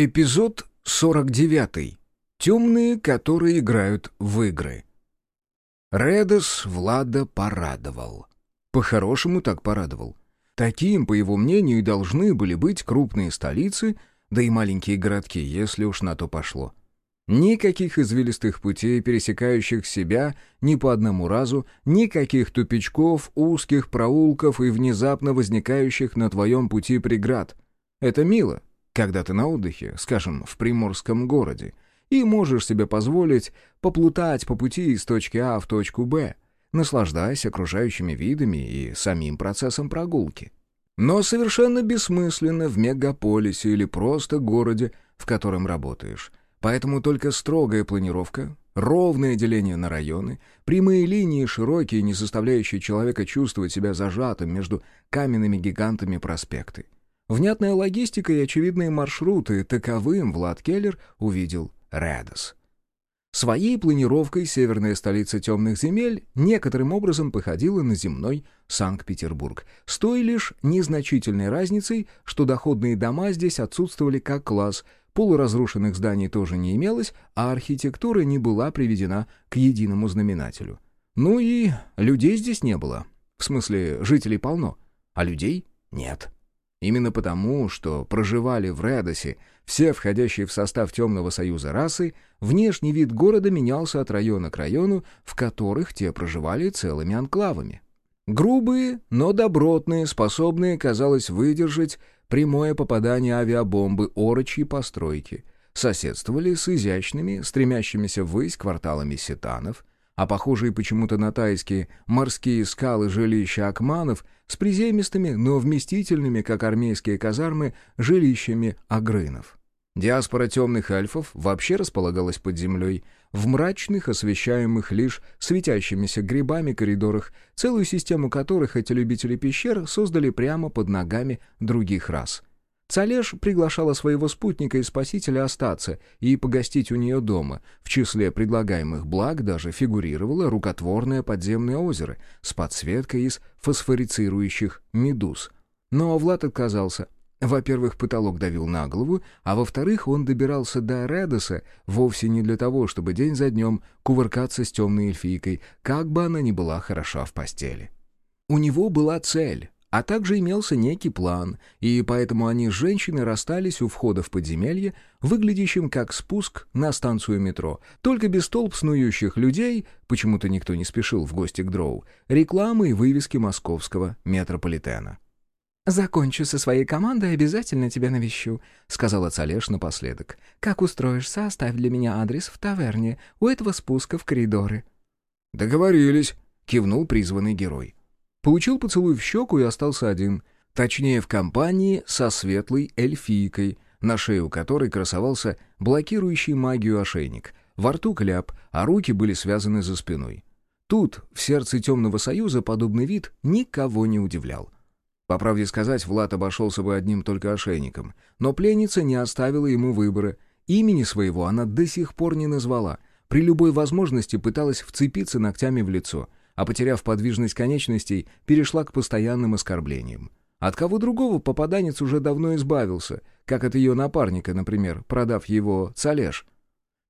Эпизод 49. Темные, которые играют в игры. Редос Влада порадовал. По-хорошему так порадовал. Таким, по его мнению, и должны были быть крупные столицы, да и маленькие городки, если уж на то пошло. Никаких извилистых путей, пересекающих себя ни по одному разу, никаких тупичков, узких проулков и внезапно возникающих на твоем пути преград. Это мило, когда ты на отдыхе, скажем, в приморском городе, и можешь себе позволить поплутать по пути из точки А в точку Б, наслаждаясь окружающими видами и самим процессом прогулки. Но совершенно бессмысленно в мегаполисе или просто городе, в котором работаешь. Поэтому только строгая планировка, ровное деление на районы, прямые линии широкие, не заставляющие человека чувствовать себя зажатым между каменными гигантами проспекты — Внятная логистика и очевидные маршруты, таковым Влад Келлер увидел Редос. Своей планировкой северная столица темных земель некоторым образом походила на земной Санкт-Петербург, с той лишь незначительной разницей, что доходные дома здесь отсутствовали как класс, полуразрушенных зданий тоже не имелось, а архитектура не была приведена к единому знаменателю. Ну и людей здесь не было. В смысле, жителей полно, а людей нет. Именно потому, что проживали в Редосе все входящие в состав Темного Союза расы, внешний вид города менялся от района к району, в которых те проживали целыми анклавами. Грубые, но добротные, способные, казалось, выдержать прямое попадание авиабомбы орочьи постройки, соседствовали с изящными, стремящимися ввысь кварталами сетанов, а похожие почему-то на тайские морские скалы жилища акманов с приземистыми, но вместительными, как армейские казармы, жилищами агрынов. Диаспора темных эльфов вообще располагалась под землей, в мрачных, освещаемых лишь светящимися грибами коридорах, целую систему которых эти любители пещер создали прямо под ногами других рас — Цалеш приглашала своего спутника и спасителя остаться и погостить у нее дома. В числе предлагаемых благ даже фигурировало рукотворное подземное озеро с подсветкой из фосфорицирующих медуз. Но Влад отказался. Во-первых, потолок давил на голову, а во-вторых, он добирался до Редоса вовсе не для того, чтобы день за днем кувыркаться с темной эльфийкой, как бы она ни была хороша в постели. У него была цель а также имелся некий план, и поэтому они с женщиной расстались у входа в подземелье, выглядящим как спуск на станцию метро, только без толп снующих людей, почему-то никто не спешил в гости к Дроу, рекламы и вывески московского метрополитена. «Закончу со своей командой, обязательно тебя навещу», — сказала Цалеш напоследок. «Как устроишься, оставь для меня адрес в таверне, у этого спуска в коридоры». «Договорились», — кивнул призванный герой. Получил поцелуй в щеку и остался один. Точнее, в компании со светлой эльфийкой, на шею которой красовался блокирующий магию ошейник. Во рту кляп, а руки были связаны за спиной. Тут, в сердце Темного Союза, подобный вид никого не удивлял. По правде сказать, Влад обошелся бы одним только ошейником. Но пленница не оставила ему выбора. Имени своего она до сих пор не назвала. При любой возможности пыталась вцепиться ногтями в лицо — а потеряв подвижность конечностей, перешла к постоянным оскорблениям. От кого другого попаданец уже давно избавился, как от ее напарника, например, продав его Цалеш.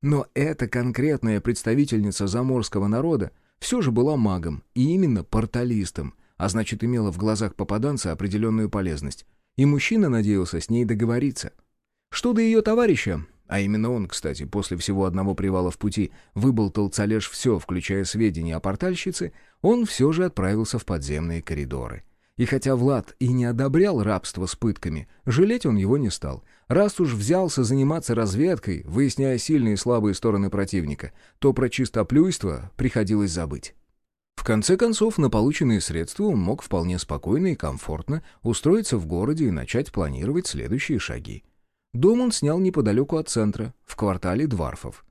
Но эта конкретная представительница заморского народа все же была магом, и именно порталистом, а значит имела в глазах попаданца определенную полезность. И мужчина надеялся с ней договориться. Что до ее товарища, а именно он, кстати, после всего одного привала в пути выболтал Цалеш все, включая сведения о портальщице, он все же отправился в подземные коридоры. И хотя Влад и не одобрял рабство с пытками, жалеть он его не стал. Раз уж взялся заниматься разведкой, выясняя сильные и слабые стороны противника, то про чистоплюйство приходилось забыть. В конце концов, на полученные средства он мог вполне спокойно и комфортно устроиться в городе и начать планировать следующие шаги. Дом он снял неподалеку от центра, в квартале Дварфов.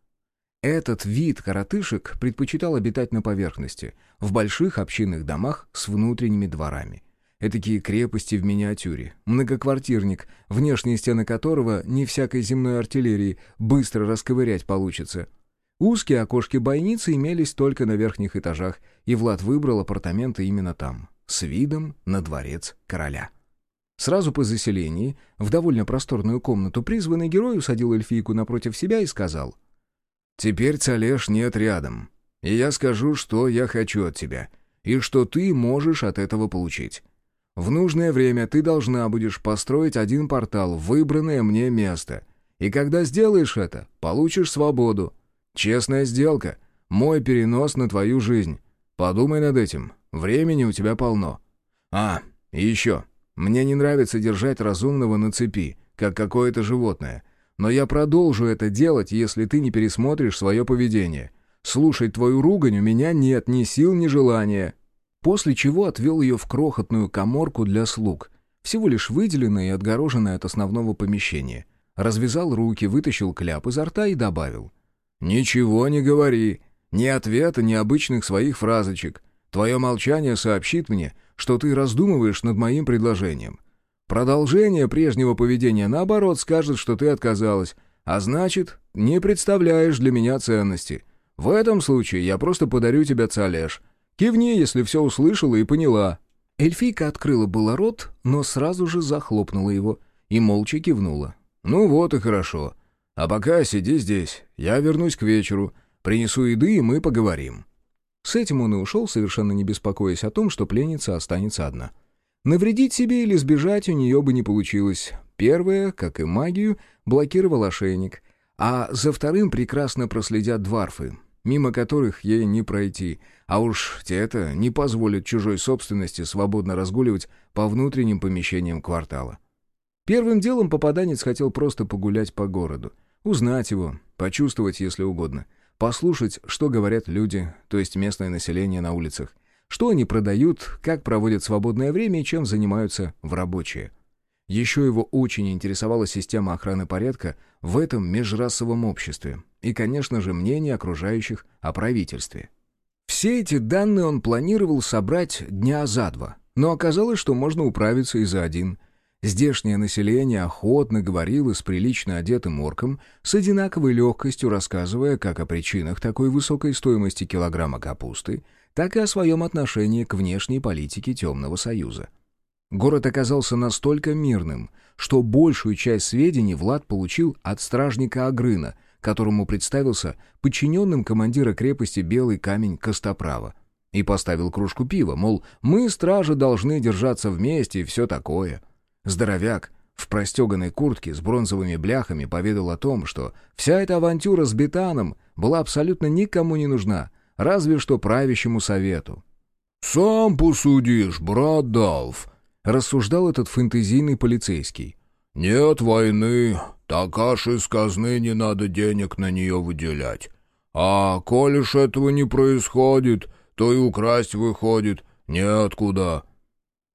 Этот вид коротышек предпочитал обитать на поверхности, в больших общинных домах с внутренними дворами. Этакие крепости в миниатюре, многоквартирник, внешние стены которого не всякой земной артиллерии быстро расковырять получится. Узкие окошки бойницы имелись только на верхних этажах, и Влад выбрал апартаменты именно там, с видом на дворец короля. Сразу по заселении, в довольно просторную комнату, призванный герой усадил эльфийку напротив себя и сказал. «Теперь Цалеш нет рядом, и я скажу, что я хочу от тебя, и что ты можешь от этого получить. В нужное время ты должна будешь построить один портал в выбранное мне место, и когда сделаешь это, получишь свободу. Честная сделка, мой перенос на твою жизнь. Подумай над этим, времени у тебя полно. А, и еще». Мне не нравится держать разумного на цепи, как какое-то животное. Но я продолжу это делать, если ты не пересмотришь свое поведение. Слушать твою ругань у меня нет ни сил, ни желания». После чего отвел ее в крохотную коморку для слуг, всего лишь выделенная и отгороженная от основного помещения. Развязал руки, вытащил кляп изо рта и добавил. «Ничего не говори. Ни ответа, ни обычных своих фразочек. Твое молчание сообщит мне, что ты раздумываешь над моим предложением. Продолжение прежнего поведения, наоборот, скажет, что ты отказалась, а значит, не представляешь для меня ценности. В этом случае я просто подарю тебе цалеш. Кивни, если все услышала и поняла». Эльфийка открыла было рот, но сразу же захлопнула его и молча кивнула. «Ну вот и хорошо. А пока сиди здесь, я вернусь к вечеру, принесу еды, и мы поговорим». С этим он и ушел, совершенно не беспокоясь о том, что пленница останется одна. Навредить себе или сбежать у нее бы не получилось. Первое, как и магию, блокировал ошейник, а за вторым прекрасно проследят дварфы, мимо которых ей не пройти, а уж те-то не позволят чужой собственности свободно разгуливать по внутренним помещениям квартала. Первым делом попаданец хотел просто погулять по городу, узнать его, почувствовать, если угодно — послушать, что говорят люди, то есть местное население на улицах, что они продают, как проводят свободное время и чем занимаются в рабочие. Еще его очень интересовала система охраны порядка в этом межрасовом обществе и, конечно же, мнение окружающих о правительстве. Все эти данные он планировал собрать дня за два, но оказалось, что можно управиться и за один – Здешнее население охотно говорило с прилично одетым орком, с одинаковой легкостью рассказывая как о причинах такой высокой стоимости килограмма капусты, так и о своем отношении к внешней политике Темного Союза. Город оказался настолько мирным, что большую часть сведений Влад получил от стражника Агрына, которому представился подчиненным командира крепости Белый камень Костоправа. И поставил кружку пива, мол, мы, стражи, должны держаться вместе и все такое. Здоровяк в простеганной куртке с бронзовыми бляхами поведал о том, что вся эта авантюра с Бетаном была абсолютно никому не нужна, разве что правящему совету. «Сам посудишь, брат Далф», — рассуждал этот фэнтезийный полицейский. «Нет войны, так аж из казны не надо денег на нее выделять. А коли ж этого не происходит, то и украсть выходит неоткуда.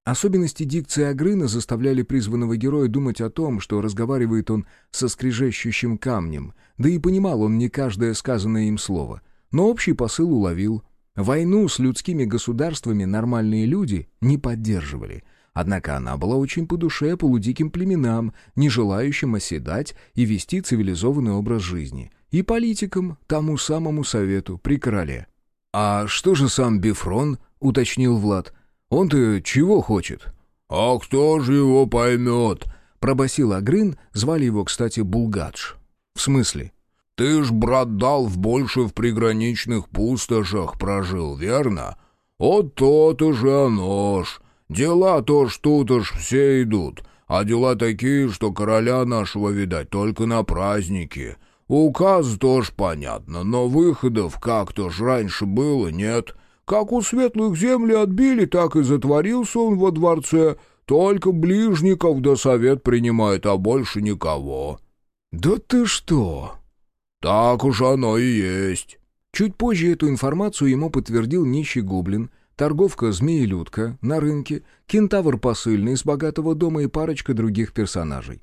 Особенности дикции Агрына заставляли призванного героя думать о том, что разговаривает он со скрежещущим камнем, да и понимал он не каждое сказанное им слово, но общий посыл уловил. Войну с людскими государствами нормальные люди не поддерживали, однако она была очень по душе полудиким племенам, не желающим оседать и вести цивилизованный образ жизни, и политикам, тому самому совету при короле. «А что же сам Бифрон?» — уточнил Влад — он-то чего хочет?» «А кто же его поймет?» — пробасил Агрын, звали его, кстати, Булгадж. «В смысле?» «Ты ж, брат, дал в больше в приграничных пустошах прожил, верно? Вот то-то же оно ж. Дела-то ж тут уж все идут, а дела такие, что короля нашего, видать, только на праздники. Указ тоже понятно, но выходов как-то ж раньше было, нет?» Как у светлых земли отбили, так и затворился он во дворце. Только ближников да совет принимает, а больше никого». «Да ты что?» «Так уж оно и есть». Чуть позже эту информацию ему подтвердил нищий гоблин, торговка змеелюдка на рынке, кентавр посыльный из богатого дома и парочка других персонажей.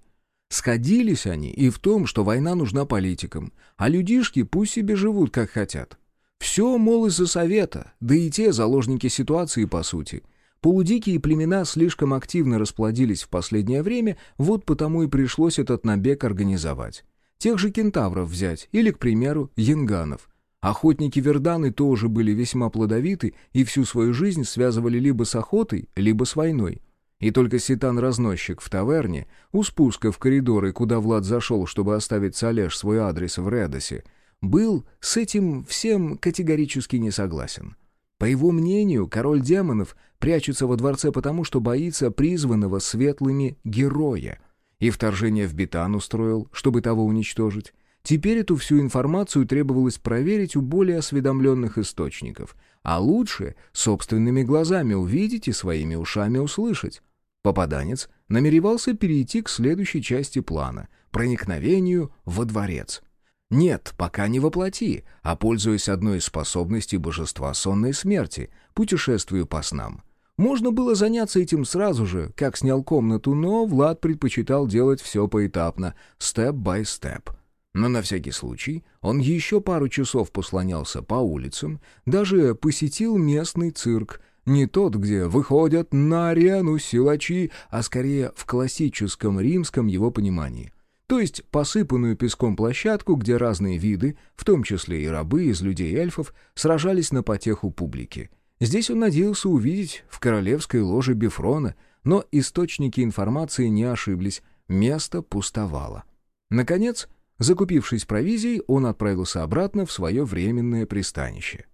Сходились они и в том, что война нужна политикам, а людишки пусть себе живут, как хотят. Все, мол, из-за совета, да и те заложники ситуации, по сути. Полудикие племена слишком активно расплодились в последнее время, вот потому и пришлось этот набег организовать. Тех же кентавров взять, или, к примеру, янганов. Охотники-верданы тоже были весьма плодовиты и всю свою жизнь связывали либо с охотой, либо с войной. И только ситан-разносчик в таверне, у спуска в коридоры, куда Влад зашел, чтобы оставить Салеш свой адрес в Редосе, был с этим всем категорически не согласен. По его мнению, король демонов прячется во дворце потому, что боится призванного светлыми героя, и вторжение в Бетан устроил, чтобы того уничтожить. Теперь эту всю информацию требовалось проверить у более осведомленных источников, а лучше собственными глазами увидеть и своими ушами услышать. Попаданец намеревался перейти к следующей части плана — проникновению во дворец. Нет, пока не воплоти, а пользуясь одной из способностей божества сонной смерти, путешествую по снам. Можно было заняться этим сразу же, как снял комнату, но Влад предпочитал делать все поэтапно, степ-бай-степ. Но на всякий случай он еще пару часов послонялся по улицам, даже посетил местный цирк, не тот, где выходят на арену силачи, а скорее в классическом римском его понимании. То есть посыпанную песком площадку, где разные виды, в том числе и рабы из людей эльфов, сражались на потеху публики. Здесь он надеялся увидеть в королевской ложе Бифрона, но источники информации не ошиблись, место пустовало. Наконец, закупившись провизией, он отправился обратно в свое временное пристанище.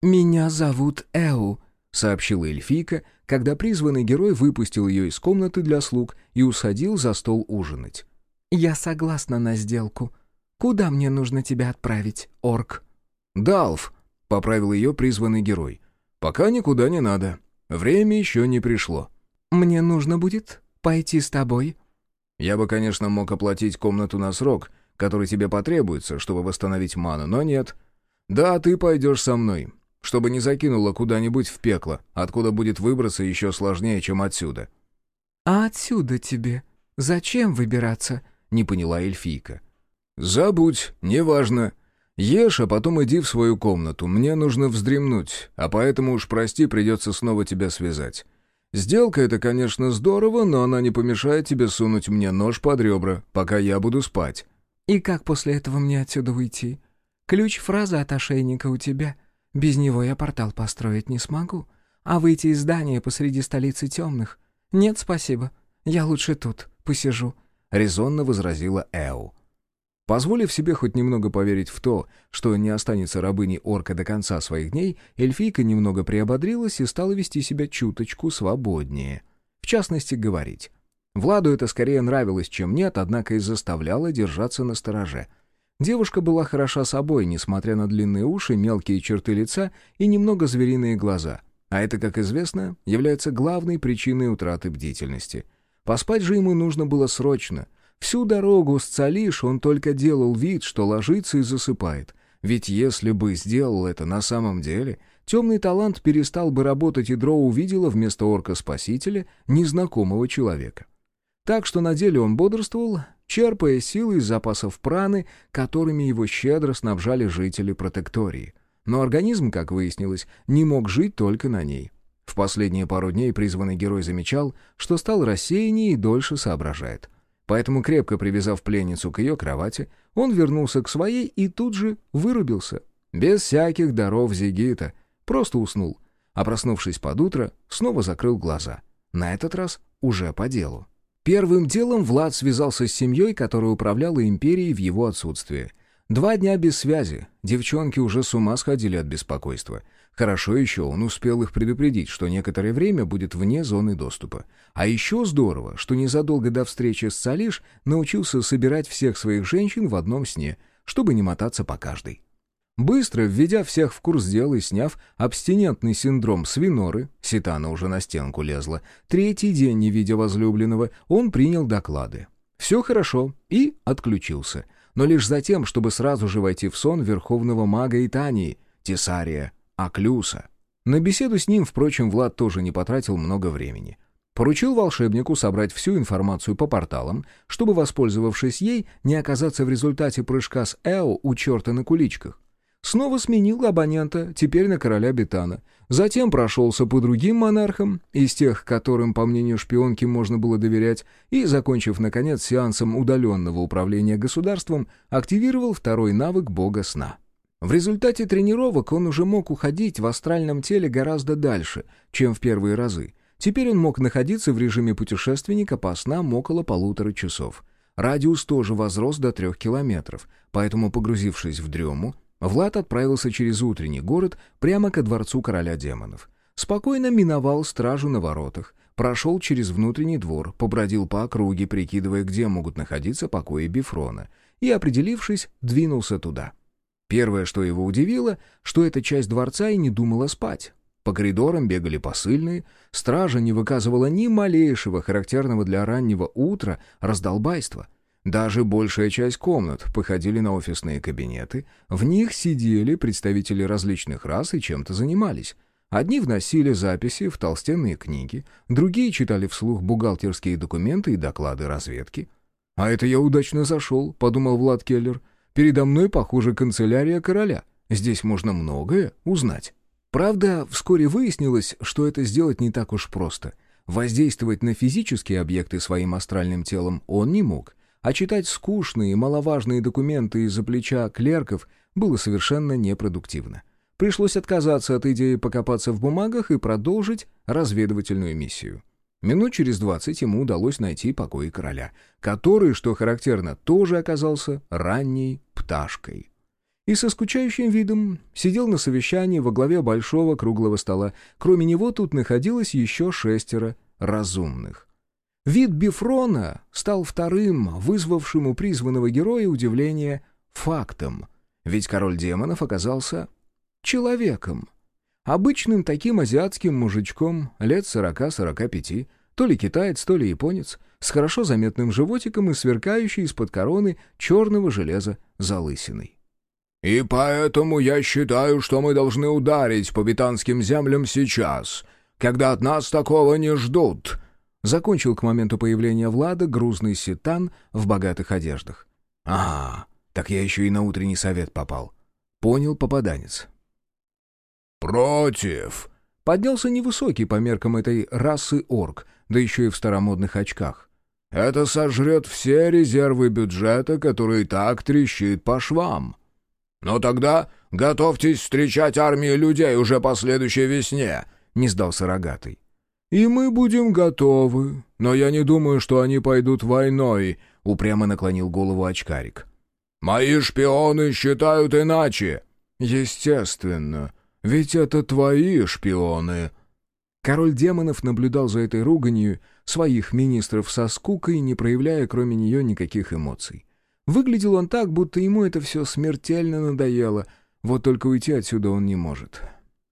«Меня зовут Эу», — сообщила эльфийка, когда призванный герой выпустил ее из комнаты для слуг и усадил за стол ужинать. «Я согласна на сделку. Куда мне нужно тебя отправить, орк?» «Далф», — поправил ее призванный герой. «Пока никуда не надо. Время еще не пришло». «Мне нужно будет пойти с тобой?» «Я бы, конечно, мог оплатить комнату на срок, который тебе потребуется, чтобы восстановить ману, но нет. Да, ты пойдешь со мной чтобы не закинуло куда-нибудь в пекло, откуда будет выбраться еще сложнее, чем отсюда». «А отсюда тебе зачем выбираться?» — не поняла эльфийка. «Забудь, неважно. Ешь, а потом иди в свою комнату. Мне нужно вздремнуть, а поэтому уж прости, придется снова тебя связать. Сделка это, конечно, здорово, но она не помешает тебе сунуть мне нож под ребра, пока я буду спать». «И как после этого мне отсюда уйти? Ключ-фраза от ошейника у тебя». Без него я портал построить не смогу. А выйти из здания посреди столицы темных? Нет, спасибо. Я лучше тут посижу», — резонно возразила Эу. Позволив себе хоть немного поверить в то, что не останется рабыней орка до конца своих дней, эльфийка немного приободрилась и стала вести себя чуточку свободнее. В частности, говорить. Владу это скорее нравилось, чем нет, однако и заставляло держаться на стороже — Девушка была хороша собой, несмотря на длинные уши, мелкие черты лица и немного звериные глаза. А это, как известно, является главной причиной утраты бдительности. Поспать же ему нужно было срочно. Всю дорогу с Цалиш он только делал вид, что ложится и засыпает. Ведь если бы сделал это на самом деле, темный талант перестал бы работать, и Дроу увидела вместо орка-спасителя незнакомого человека. Так что на деле он бодрствовал, черпая силы из запасов праны, которыми его щедро снабжали жители протектории. Но организм, как выяснилось, не мог жить только на ней. В последние пару дней призванный герой замечал, что стал рассеяннее и дольше соображает. Поэтому, крепко привязав пленницу к ее кровати, он вернулся к своей и тут же вырубился. Без всяких даров Зигита. Просто уснул. А проснувшись под утро, снова закрыл глаза. На этот раз уже по делу. Первым делом Влад связался с семьей, которая управляла империей в его отсутствие. Два дня без связи, девчонки уже с ума сходили от беспокойства. Хорошо еще он успел их предупредить, что некоторое время будет вне зоны доступа. А еще здорово, что незадолго до встречи с Салиш научился собирать всех своих женщин в одном сне, чтобы не мотаться по каждой. Быстро введя всех в курс дела и сняв абстинентный синдром свиноры, Ситана уже на стенку лезла, третий день не видя возлюбленного, он принял доклады. Все хорошо и отключился, но лишь за тем, чтобы сразу же войти в сон верховного мага Итании, Тесария Аклюса. На беседу с ним, впрочем, Влад тоже не потратил много времени. Поручил волшебнику собрать всю информацию по порталам, чтобы, воспользовавшись ей, не оказаться в результате прыжка с Эо у черта на куличках. Снова сменил абонента, теперь на короля Бетана. Затем прошелся по другим монархам, из тех, которым, по мнению шпионки, можно было доверять, и, закончив, наконец, сеансом удаленного управления государством, активировал второй навык бога сна. В результате тренировок он уже мог уходить в астральном теле гораздо дальше, чем в первые разы. Теперь он мог находиться в режиме путешественника по снам около полутора часов. Радиус тоже возрос до трех километров, поэтому, погрузившись в дрему, Влад отправился через утренний город прямо ко дворцу короля демонов. Спокойно миновал стражу на воротах, прошел через внутренний двор, побродил по округе, прикидывая, где могут находиться покои Бифрона, и, определившись, двинулся туда. Первое, что его удивило, что эта часть дворца и не думала спать. По коридорам бегали посыльные, стража не выказывала ни малейшего характерного для раннего утра раздолбайства. Даже большая часть комнат походили на офисные кабинеты, в них сидели представители различных рас и чем-то занимались. Одни вносили записи в толстенные книги, другие читали вслух бухгалтерские документы и доклады разведки. «А это я удачно зашел», — подумал Влад Келлер. «Передо мной, похоже, канцелярия короля. Здесь можно многое узнать». Правда, вскоре выяснилось, что это сделать не так уж просто. Воздействовать на физические объекты своим астральным телом он не мог, а читать скучные, маловажные документы из-за плеча клерков было совершенно непродуктивно. Пришлось отказаться от идеи покопаться в бумагах и продолжить разведывательную миссию. Минут через двадцать ему удалось найти покои короля, который, что характерно, тоже оказался ранней пташкой и со скучающим видом сидел на совещании во главе большого круглого стола. Кроме него тут находилось еще шестеро разумных. Вид Бифрона стал вторым, вызвавшим у призванного героя удивление фактом, ведь король демонов оказался человеком. Обычным таким азиатским мужичком лет сорока-сорока пяти, то ли китаец, то ли японец, с хорошо заметным животиком и сверкающей из-под короны черного железа залысиной. И поэтому я считаю, что мы должны ударить по бетанским землям сейчас, когда от нас такого не ждут». Закончил к моменту появления Влада грузный сетан в богатых одеждах. «А, так я еще и на утренний совет попал». Понял попаданец. «Против!» Поднялся невысокий по меркам этой расы орк, да еще и в старомодных очках. «Это сожрет все резервы бюджета, который так трещит по швам». «Но тогда готовьтесь встречать армию людей уже по следующей весне», — не сдался рогатый. «И мы будем готовы, но я не думаю, что они пойдут войной», — упрямо наклонил голову очкарик. «Мои шпионы считают иначе». «Естественно, ведь это твои шпионы». Король демонов наблюдал за этой руганью своих министров со скукой, не проявляя кроме нее никаких эмоций. Выглядел он так, будто ему это все смертельно надоело, вот только уйти отсюда он не может.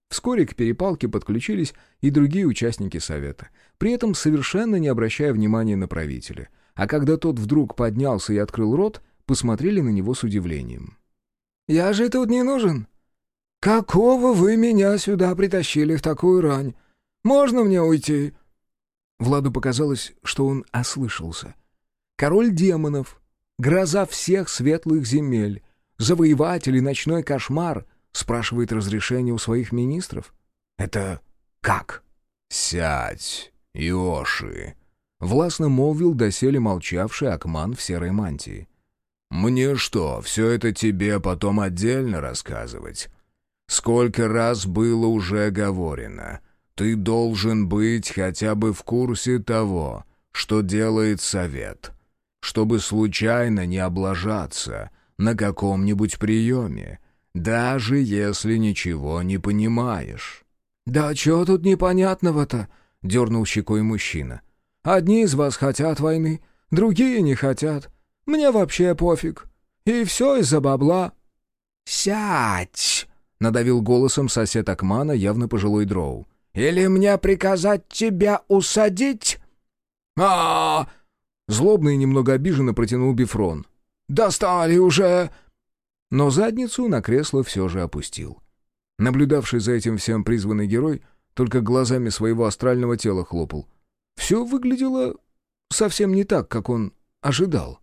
Вскоре к перепалке подключились и другие участники совета, при этом совершенно не обращая внимания на правителя. А когда тот вдруг поднялся и открыл рот, посмотрели на него с удивлением. «Я же тут не нужен. Какого вы меня сюда притащили в такую рань? Можно мне уйти?» Владу показалось, что он ослышался. Король демонов Гроза всех светлых земель, завоеватель и ночной кошмар, спрашивает разрешение у своих министров. Это как? «Сядь, Иоши!» — властно молвил доселе молчавший Акман в серой мантии. «Мне что, все это тебе потом отдельно рассказывать? Сколько раз было уже говорено, ты должен быть хотя бы в курсе того, что делает совет» чтобы случайно не облажаться на каком-нибудь приеме, даже если ничего не понимаешь». «Да что тут непонятного-то?» — дернул щекой мужчина. «Одни из вас хотят войны, другие не хотят. Мне вообще пофиг. И все из-за бабла». «Сядь!» — надавил голосом сосед Акмана, явно пожилой дроу. «Или мне приказать тебя усадить?» а, -а, -а Злобно и немного обиженно протянул Бифрон. «Достали уже!» Но задницу на кресло все же опустил. Наблюдавший за этим всем призванный герой только глазами своего астрального тела хлопал. Все выглядело совсем не так, как он ожидал.